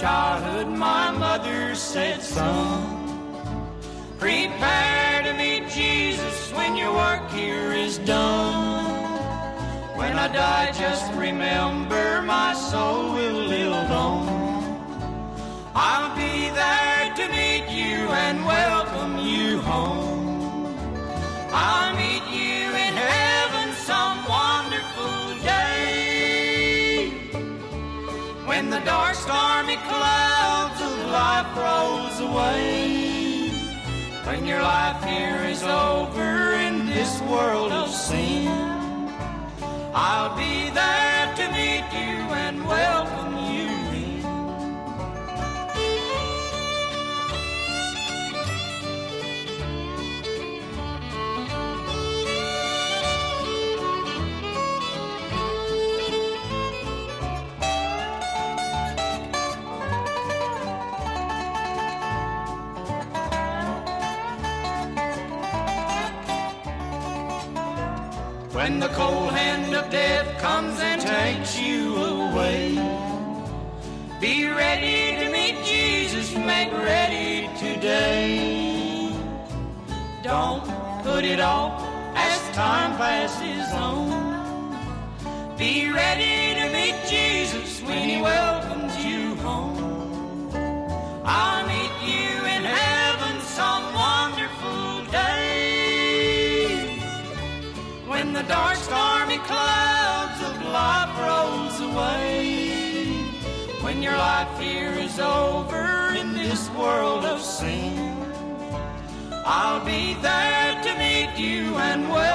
childhood, my mother said, son, prepare to meet Jesus when your work here is done. When I die, just remember my soul will live on. I'll be there to meet you and welcome you home. When the dark, stormy clouds of life rolls away. When your life here is over in this world of sin. I'll be there to meet you and welcome When the cold hand of death comes and takes you away, be ready to meet Jesus, make ready today. Don't put it off as time passes on. Be ready to meet Jesus when When the dark stormy clouds of life rolls away. When your life here is over in this world of sin. I'll be there to meet you and welcome